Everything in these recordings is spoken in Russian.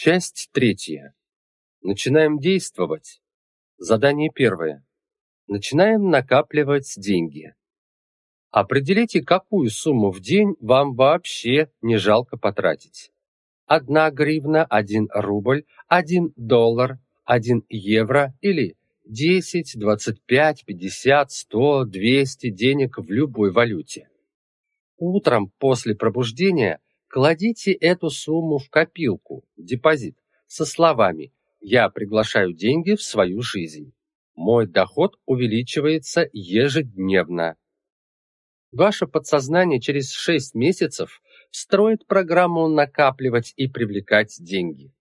Часть третья. Начинаем действовать. Задание первое. Начинаем накапливать деньги. Определите, какую сумму в день вам вообще не жалко потратить. Одна гривна, один рубль, один доллар, один евро или 10, 25, 50, 100, 200 денег в любой валюте. Утром после пробуждения кладите эту сумму в копилку, депозит, со словами «Я приглашаю деньги в свою жизнь». Мой доход увеличивается ежедневно. Ваше подсознание через 6 месяцев встроит программу накапливать и привлекать деньги.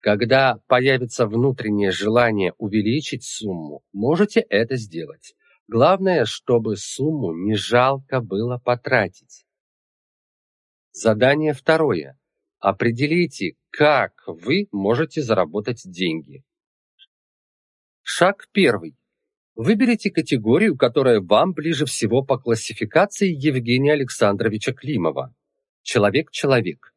Когда появится внутреннее желание увеличить сумму, можете это сделать. Главное, чтобы сумму не жалко было потратить. Задание второе. Определите, как вы можете заработать деньги. Шаг первый. Выберите категорию, которая вам ближе всего по классификации Евгения Александровича Климова. Человек-человек.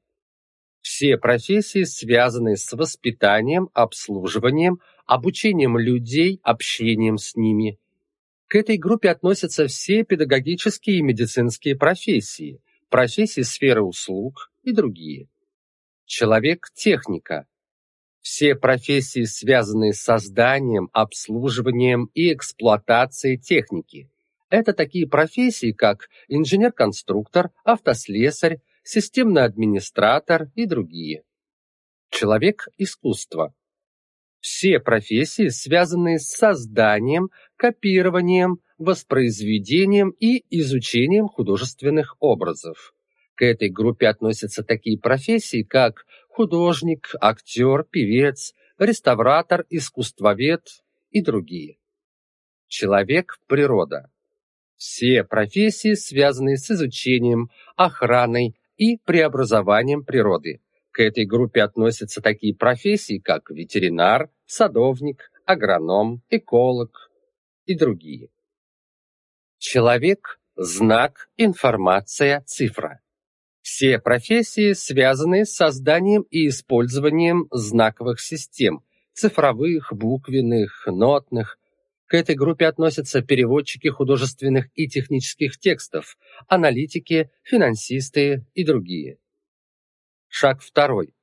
Все профессии, связанные с воспитанием, обслуживанием, обучением людей, общением с ними. К этой группе относятся все педагогические и медицинские профессии, профессии сферы услуг и другие. Человек-техника. Все профессии, связанные с созданием, обслуживанием и эксплуатацией техники. Это такие профессии, как инженер-конструктор, автослесарь, системный администратор и другие. Человек-искусство. Все профессии, связанные с созданием, копированием, воспроизведением и изучением художественных образов. К этой группе относятся такие профессии, как художник, актер, певец, реставратор, искусствовед и другие. Человек-природа. Все профессии, связанные с изучением, охраной, и преобразованием природы. К этой группе относятся такие профессии, как ветеринар, садовник, агроном, эколог и другие. Человек – знак, информация, цифра. Все профессии, связанные с созданием и использованием знаковых систем, цифровых, буквенных, нотных, к этой группе относятся переводчики художественных и технических текстов, аналитики, финансисты и другие. Шаг второй.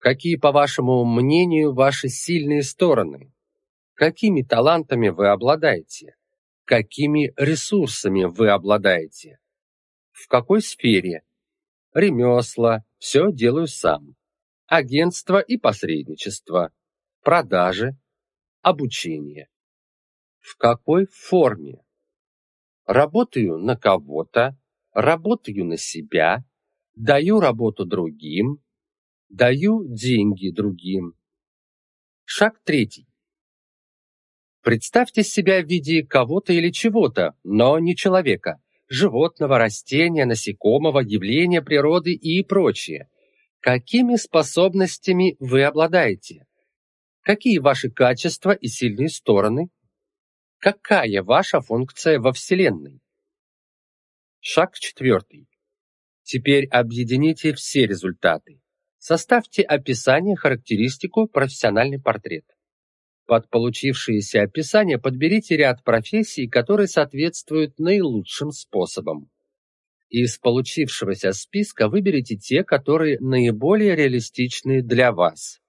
Какие, по вашему мнению, ваши сильные стороны? Какими талантами вы обладаете? Какими ресурсами вы обладаете? В какой сфере? Ремесла, все делаю сам. Агентство и посредничество. Продажи. Обучение. В какой форме? Работаю на кого-то, работаю на себя, даю работу другим, даю деньги другим. Шаг третий. Представьте себя в виде кого-то или чего-то, но не человека, животного, растения, насекомого, явления природы и прочее. Какими способностями вы обладаете? Какие ваши качества и сильные стороны? Какая ваша функция во Вселенной? Шаг четвертый. Теперь объедините все результаты. Составьте описание, характеристику, профессиональный портрет. Под получившееся описание подберите ряд профессий, которые соответствуют наилучшим способам. Из получившегося списка выберите те, которые наиболее реалистичны для вас.